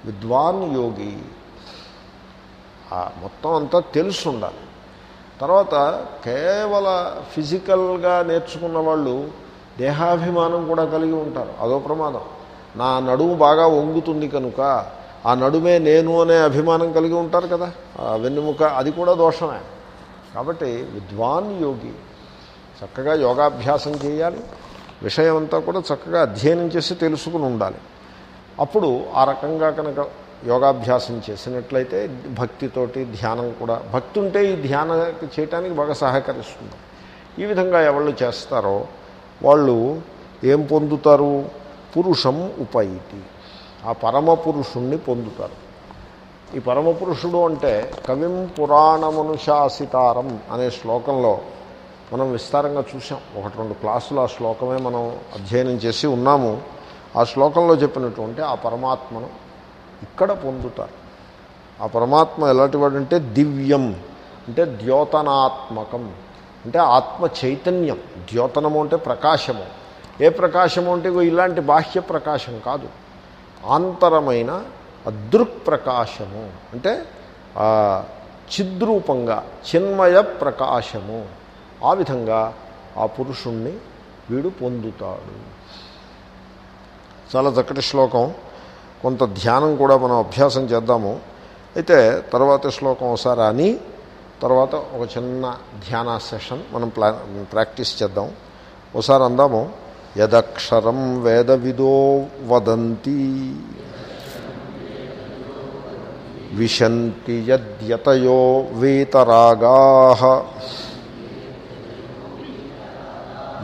విద్వాన్ యోగి. మొత్తం అంతా తెలుసు ఉండాలి. తర్వాత కేవల ఫిజికల్గా నేర్చుకున్న వాళ్ళు దేహాభిమానం కూడా కలిగి ఉంటారు. అదో ప్రమాదం. నా నడుము బాగా వంగుతుంది కనుక ఆ నడుమే నేను అనే అభిమానం కలిగి ఉంటారు కదా. వెన్నుముక వెన్నెముక అది కూడా దోషమే. కాబట్టి విద్వాన్ యోగి చక్కగా యోగాభ్యాసం చేయాలి. విషయం అంతా కూడా చక్కగా అధ్యయనం చేసి తెలుసుకుని ఉండాలి. అప్పుడు ఆ రకంగా కనుక యోగాభ్యాసం చేసినట్లయితే భక్తితోటి ధ్యానం కూడా భక్తి ఉంటే ఈ ధ్యానం చేయటానికి బాగా సహకరిస్తుంది. ఈ విధంగా ఎవళ్ళు చేస్తారో వాళ్ళు ఏం పొందుతారు? పురుషం ఉపైతి. ఆ పరమ పురుషుణ్ణి పొందుతారు. ఈ పరమపురుషుడు అంటే కవిం పురాణమనుశాసితారం అనే శ్లోకంలో మనం విస్తారంగా చూసాం ఒకటి రెండు క్లాసులు ఆ శ్లోకమే మనం అధ్యయనం చేసి ఉన్నాము. ఆ శ్లోకంలో చెప్పినటువంటి ఆ పరమాత్మను ఇక్కడ పొందుతారు. ఆ పరమాత్మ ఎలాంటి అంటే దివ్యం అంటే ద్యోతనాత్మకం అంటే ఆత్మ చైతన్యం. ద్యోతనము అంటే ప్రకాశము. ఏ ప్రకాశము అంటే ఇలాంటి బాహ్య ప్రకాశం కాదు. ఆంతరమైన అదృక్ప్రకాశము అంటే చిద్రూపంగా చిన్మయ ప్రకాశము. ఆ విధంగా ఆ పురుషుణ్ణి వీడు పొందుతాడు. చాలా చక్కటి శ్లోకం. కొంత ధ్యానం కూడా మనం అభ్యాసం చేద్దాము. అయితే తర్వాత శ్లోకం ఒకసారి అని తర్వాత ఒక చిన్న ధ్యాన సెషన్ మనం ప్లా ప్రాక్టీస్ చేద్దాం. ఒకసారి అందాము. యదక్షరం వేదవిదో వదంతి. విశంతి యద్యతయో వీతరాగా.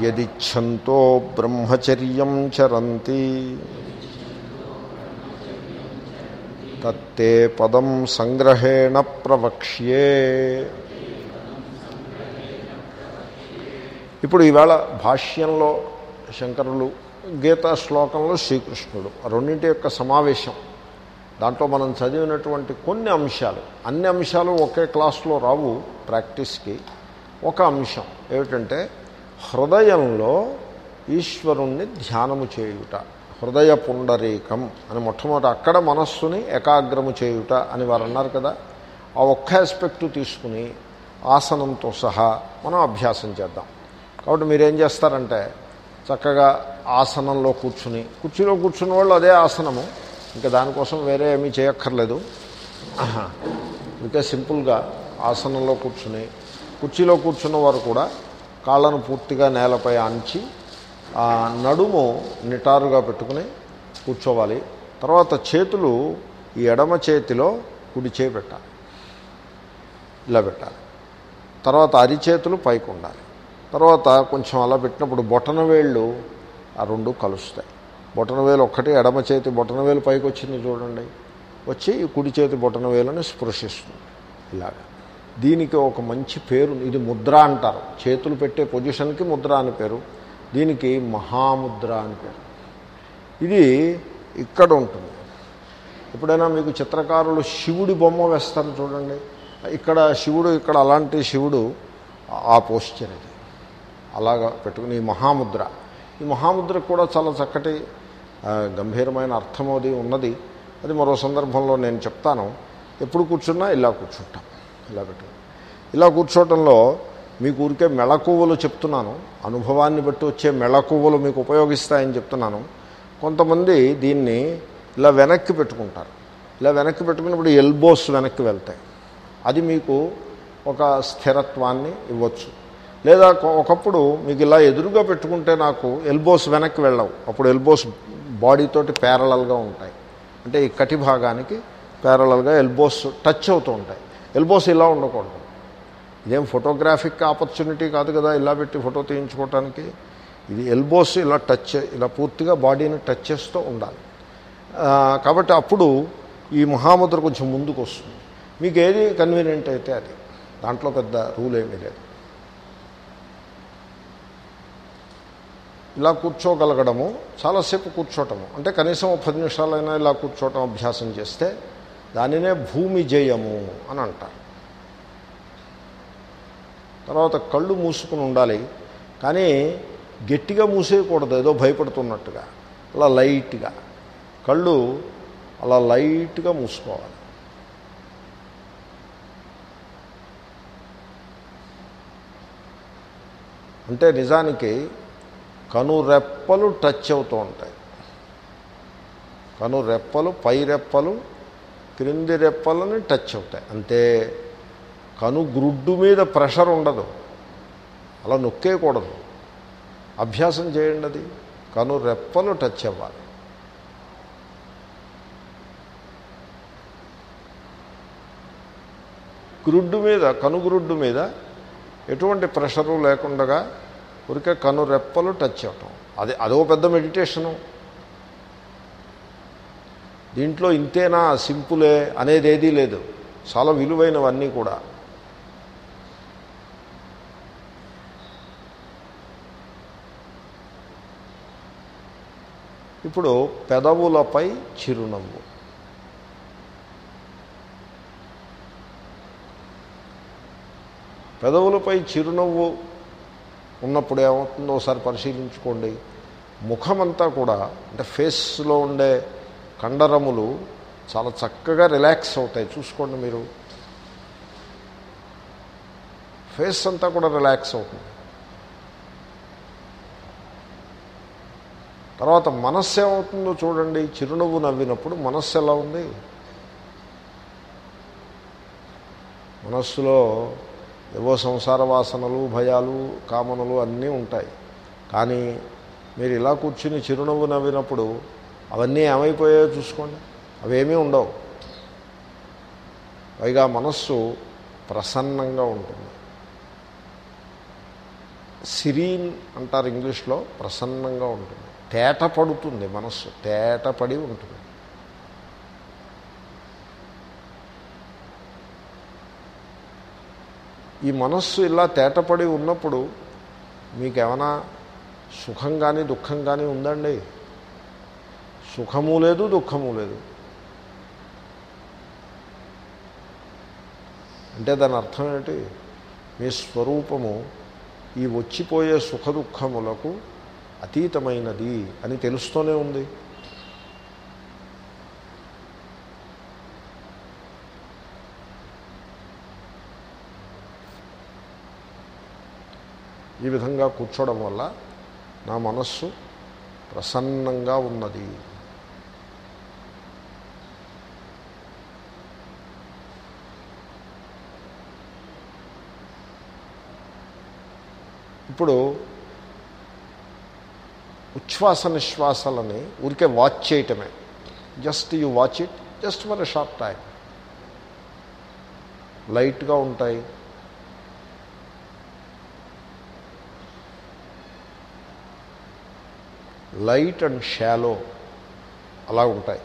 యదిచ్ఛంతో బ్రహ్మచర్యం చరంతి. తత్తే పదం సంగ్రహేణ ప్రవక్ష్యే. ఇప్పుడు ఈవేళ భాష్యంలో శంకరులు గీతా శ్లోకంలో శ్రీకృష్ణుడు రెండింటి యొక్క సమావేశం. దాంట్లో మనం చదివినటువంటి కొన్ని అంశాలు అన్ని అంశాలు ఒకే క్లాస్లో రావు ప్రాక్టీస్కి. ఒక అంశం ఏమిటంటే హృదయంలో ఈశ్వరుణ్ణి ధ్యానము చేయుట. హృదయ పుండరీకం అని మొట్టమొదటి అక్కడ మనస్సుని ఏకాగ్రము చేయుట అని వారు అన్నారు కదా. ఆ ఒక్క ఆస్పెక్టు తీసుకుని ఆసనంతో సహా మనం అభ్యాసం చేద్దాం. కాబట్టి మీరేం చేస్తారంటే చక్కగా ఆసనంలో కూర్చుని కుర్చీలో కూర్చున్న వాళ్ళు అదే ఆసనము. ఇంకా దానికోసం వేరే ఏమీ చేయక్కర్లేదు. ఇంకా సింపుల్గా ఆసనంలో కూర్చుని కుర్చీలో కూర్చున్న వారు కూడా కాళ్ళను పూర్తిగా నేలపై అంచి ఆ నడుము నిటారుగా పెట్టుకుని కూర్చోవాలి. తర్వాత చేతులు ఈ ఎడమ చేతిలో కుడి చేయి పెట్టాలి. ఇలా పెట్టాలి. తర్వాత అరిచేతులు పైకి ఉండాలి. తర్వాత కొంచెం అలా పెట్టినప్పుడు బొటన వేళ్ళు ఆ రెండు కలుస్తాయి. బొటన వేలు ఒక్కటి ఎడమ చేతి బొటన వేలు పైకి వచ్చింది చూడండి. వచ్చి ఈ కుడి చేతి బొటన వేలుని స్పృశిస్తుంది. ఇలాగ. దీనికి ఒక మంచి పేరు ఇది ముద్ర అంటారు. చేతులు పెట్టే పొజిషన్కి ముద్ర అని పేరు. దీనికి మహాముద్ర అని పేరు. ఇది ఇక్కడ ఉంటుంది. ఎప్పుడైనా మీకు చిత్రకారులు శివుడి బొమ్మ వేస్తారు చూడండి. ఇక్కడ శివుడు ఇక్కడ అలాంటి శివుడు ఆ పోస్చర్ ఇది. అలాగా పెట్టుకుని ఈ మహాముద్ర. ఈ మహాముద్రకు కూడా చాలా చక్కటి గంభీరమైన అర్థం అది ఉన్నది. అది మరో సందర్భంలో నేను చెప్తాను. ఎప్పుడు కూర్చున్నా ఇలా కూర్చుంటాం. ఇలా పెట్టు. ఇలా కూర్చోవటంలో మీకు ఊరికే మెళకువలు చెప్తున్నాను. అనుభవాన్ని బట్టి వచ్చే మెళకువలు మీకు ఉపయోగిస్తాయని చెప్తున్నాను. కొంతమంది దీన్ని ఇలా వెనక్కి పెట్టుకుంటారు. ఇలా వెనక్కి పెట్టుకున్నప్పుడు ఎల్బోస్ వెనక్కి వెళ్తాయి. అది మీకు ఒక స్థిరత్వాన్ని ఇవ్వచ్చు. లేదా ఒకప్పుడు మీకు ఇలా ఎదురుగా పెట్టుకుంటే నాకు ఎల్బోస్ వెనక్కి వెళ్ళవు. అప్పుడు ఎల్బోస్ బాడీతోటి ప్యారలల్గా ఉంటాయి. అంటే ఈ కటి భాగానికి ప్యారలల్గా ఎల్బోస్ టచ్ అవుతూ ఉంటాయి. ఎల్బోస్ ఇలా ఉండకూడదు. ఇదేం ఫోటోగ్రాఫిక్ ఆపర్చునిటీ కాదు కదా ఇలా పెట్టి ఫోటో తీయించుకోవటానికి. ఇది ఎల్బోస్ ఇలా టచ్ ఇలా పూర్తిగా బాడీని టచ్ చేస్తూ ఉండాలి. కాబట్టి అప్పుడు ఈ మహాముద్ర కొంచెం ముందుకు వస్తుంది మీకు ఏది కన్వీనియంట్ అయితే అది. దాంట్లో పెద్ద రూల్ ఏమీ లేదు. ఇలా కూర్చోగలగడము చాలాసేపు కూర్చోటము. అంటే కనీసం పది నిమిషాలైనా ఇలా కూర్చోవటం అభ్యాసం చేస్తే దానినే భూమి జయము అని అంటారు. తర్వాత కళ్ళు మూసుకుని ఉండాలి. కానీ గట్టిగా మూసేయకూడదు ఏదో భయపడుతున్నట్టుగా అలా లైట్గా. కళ్ళు అలా లైట్గా మూసుకోవాలి. అంటే నిజానికి కను రెప్పలు టచ్ అవుతూ ఉంటాయి. కనురెప్పలు పై రెప్పలు క్రింది రెప్పలని టచ్ అవుతాయి. అంతే. కను గ్రుడ్డు మీద ప్రెషర్ ఉండదు. అలా నొక్కేయకూడదు. అభ్యాసం చేయండి అది. కను రెప్పలు టచ్ అవ్వాలి. గ్రుడ్డు మీద కనుగ్రుడ్డు మీద ఎటువంటి ప్రెషరు లేకుండా ఊరికే కను రెప్పలు టచ్ అవ్వటం అది అదో పెద్ద మెడిటేషను. దీంట్లో ఇంతేనా సింపులే అనేది ఏదీ లేదు. చాలా విలువైనవన్నీ కూడా. ఇప్పుడు పెదవులపై చిరునవ్వు. పెదవులపై చిరునవ్వు ఉన్నప్పుడు ఏమవుతుందో ఒకసారి పరిశీలించుకోండి. ముఖమంతా కూడా అంటే ఫేస్లో ఉండే కండరములు చాలా చక్కగా రిలాక్స్ అవుతాయి. చూసుకోండి మీరు. ఫేస్ అంతా కూడా రిలాక్స్ అవుతుంది. తర్వాత మనస్సు ఏమవుతుందో చూడండి. చిరునవ్వు నవ్వినప్పుడు మనస్సు ఎలా ఉంది? మనస్సులో ఏవో సంసార వాసనలు భయాలు కామనలు అన్నీ ఉంటాయి. కానీ మీరు ఇలా కూర్చుని చిరునవ్వు నవ్వినప్పుడు అవన్నీ ఏమైపోయాయో చూసుకోండి. అవేమీ ఉండవు. పైగా మనస్సు ప్రసన్నంగా ఉంటుంది. సిరీన్ అంటారు ఇంగ్లీష్లో ప్రసన్నంగా ఉంటుంది. తేట పడుతుంది మనస్సు. తేట పడి ఉంటుంది. ఈ మనస్సు ఇలా తేటపడి ఉన్నప్పుడు మీకేమైనా సుఖం కానీ దుఃఖం కానీ ఉందండి? సుఖము లేదు దుఃఖము లేదు అంటే దాని అర్థం ఏంటి? మీ స్వరూపము ఈ వచ్చిపోయే సుఖ దుఃఖములకు అతీతమైనది అని తెలుస్తూనే ఉంది. ఈ విధంగా కూర్చోవడం వల్ల నా మనస్సు ప్రసన్నంగా ఉన్నది. ఇప్పుడు ఉచ్ఛ్వాస నిశ్వాసాలని ఊరికే వాచ్ చేయటమే. Just you watch it just for a short time లైట్గా ఉంటాయి. లైట్ అండ్ షాలో అలా ఉంటాయి.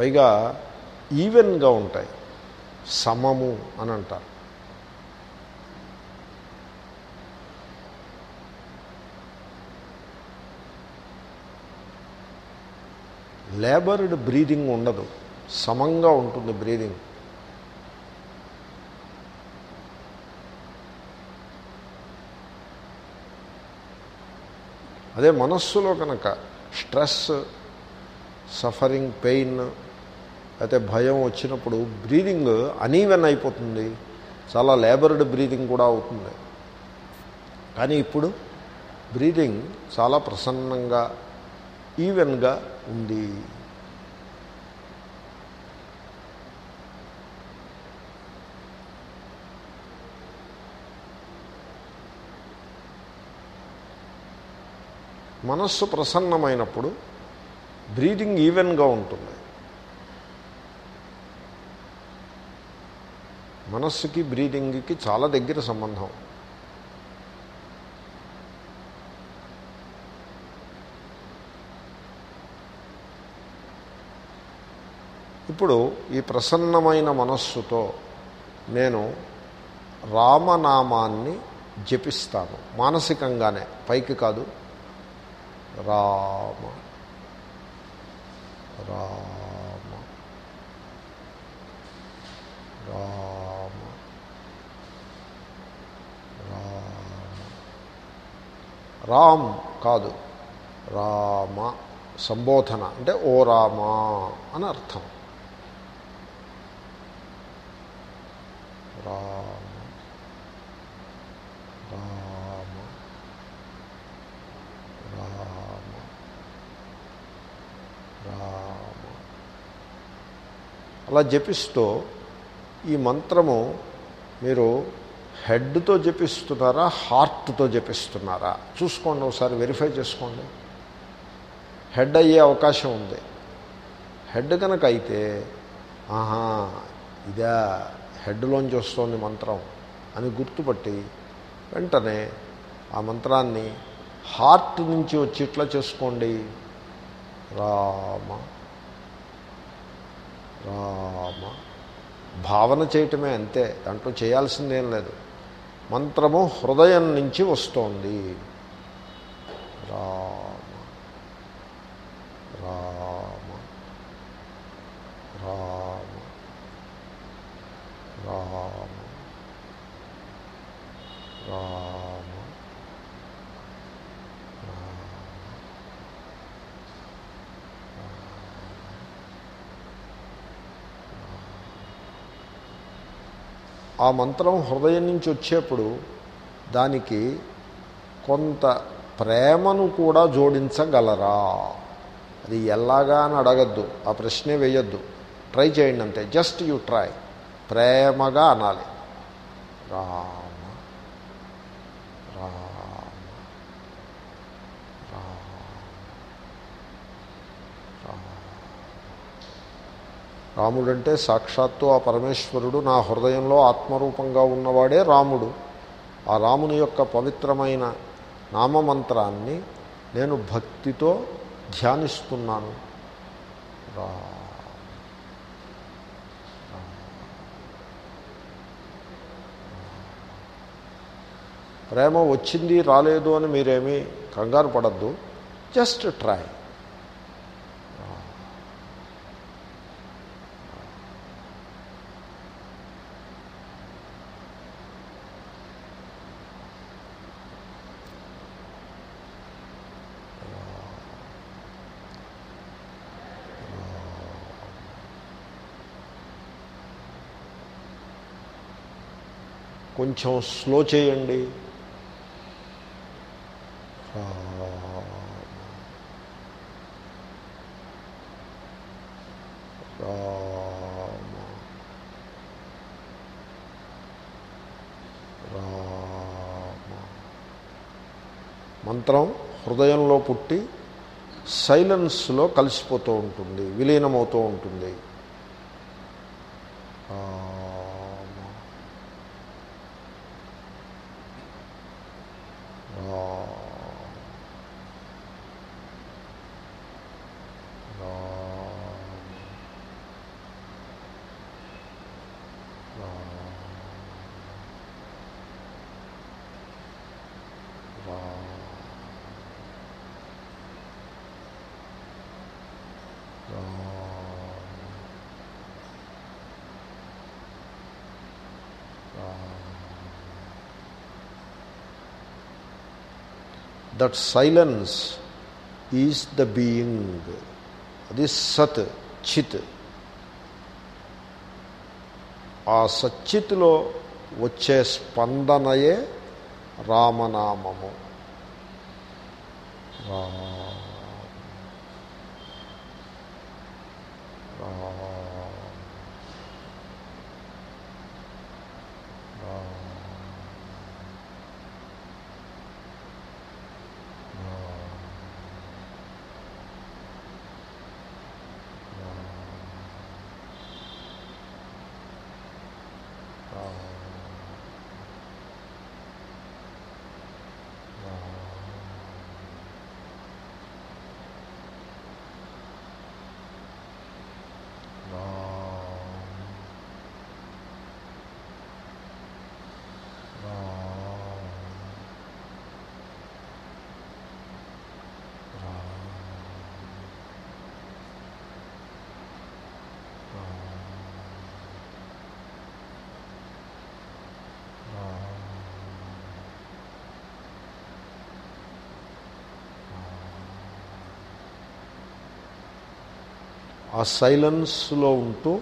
పైగా ఈవెన్గా ఉంటాయి. సమము అని అంటారు. లేబర్డ్ బ్రీదింగ్ ఉండదు. సమంగా ఉంటుంది బ్రీదింగ్. అదే మనస్సులో కనుక స్ట్రెస్ సఫరింగ్ పెయిన్ అయితే భయం వచ్చినప్పుడు బ్రీదింగ్ అనీవెన్ అయిపోతుంది. చాలా లేబర్డ్ బ్రీదింగ్ కూడా అవుతుంది. కానీ ఇప్పుడు బ్రీదింగ్ చాలా ప్రసన్నంగా ఈవెన్గా ఉంది. మనస్సు ప్రసన్నమైనప్పుడు బ్రీదింగ్ ఈవెన్గా ఉంటుంది. మనస్సుకి బ్రీదింగ్కి చాలా దగ్గర సంబంధం. ఇప్పుడు ఈ ప్రసన్నమైన మనస్సుతో నేను రామనామాన్ని జపిస్తాను. మానసికంగానే పైకి కాదు. రామ. రామ. రామ. రామ్ కాదు. రామ సంబోధన అంటే ఓ రామా అని అర్థం. రామ రామ రామ రామ. అలా జపిస్తూ ఈ మంత్రము మీరు హెడ్తో జపిస్తున్నారా హార్ట్తో జపిస్తున్నారా? చూసుకోండి ఒకసారి వెరిఫై చేసుకోండి. హెడ్ అయ్యే అవకాశం ఉంది. హెడ్ కనుక అయితే ఆహా ఇదా హెడ్లోంచి వస్తుంది మంత్రం అని గుర్తుపట్టి వెంటనే ఆ మంత్రాన్ని హార్ట్ నుంచి వచ్చి ఇట్లా చేసుకోండి. రామ రామ. భావన చేయటమే అంతే దాంట్లో చేయాల్సిందేం లేదు. మంత్రము హృదయం నుంచి వస్తోంది. రామ రా ఆ మంత్రం హృదయం నుంచి వచ్చేప్పుడు దానికి కొంత ప్రేమను కూడా జోడించగలరా? అది ఎలాగా అని అడగద్దు ఆ ప్రశ్నే వేయద్దు. ట్రై చేయండి అంతే జస్ట్ యూ ట్రై. ప్రేమగా అనాలి. రా రాముడంటే సాక్షాత్తు ఆ పరమేశ్వరుడు నా హృదయంలో ఆత్మరూపంగా ఉన్నవాడే రాముడు. ఆ రాముని యొక్క పవిత్రమైన నామమంత్రాన్ని నేను భక్తితో ధ్యానిస్తున్నాను. రా. ప్రేమ వచ్చింది రాలేదు అని మీరేమీ కంగారు పడద్దు. Just try. కొంచెం స్లో చేయండి. రామ. రామ. మంత్రం హృదయంలో పుట్టి సైలెన్స్లో కలిసిపోతూ ఉంటుంది విలీనమవుతూ ఉంటుంది. That silence is the being అది సత్ చిత్ ఆ సచ్చిత్లో వచ్చే స్పందనయే రామనామము. రామ ఆ సైలెన్స్లో ఉంటూ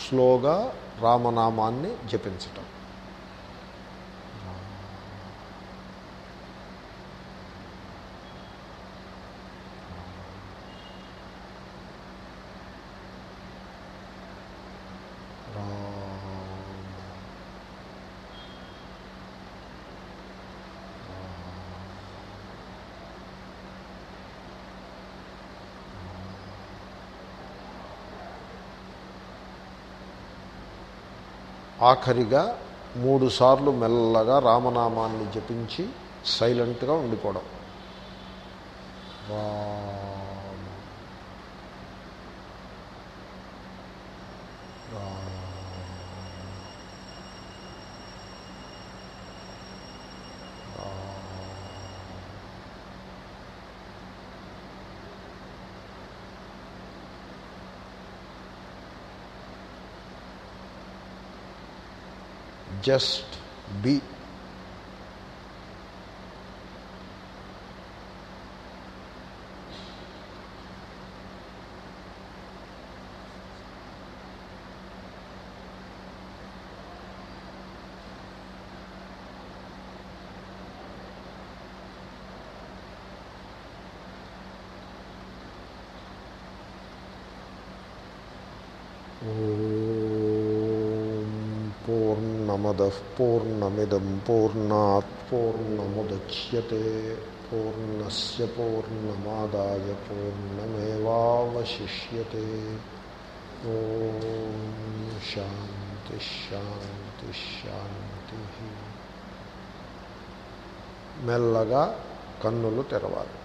స్లోగా రామనామాన్ని జపించటం. ఆఖరిగా మూడు సార్లు మెల్లగా రామనామాన్ని జపించి సైలెంట్గా ఉండిపోవడం. జస్ట్ బి ఓం పూర్ణమద పూర్ణమిదం పూర్ణాత్ పూర్ణముద్యతే పూర్ణస్ పూర్ణమాదాయ పూర్ణమేవాశిష్యతే శాంతి శాంతి శాంతి మెల్లగా కన్నులు తెరవాలి.